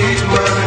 days were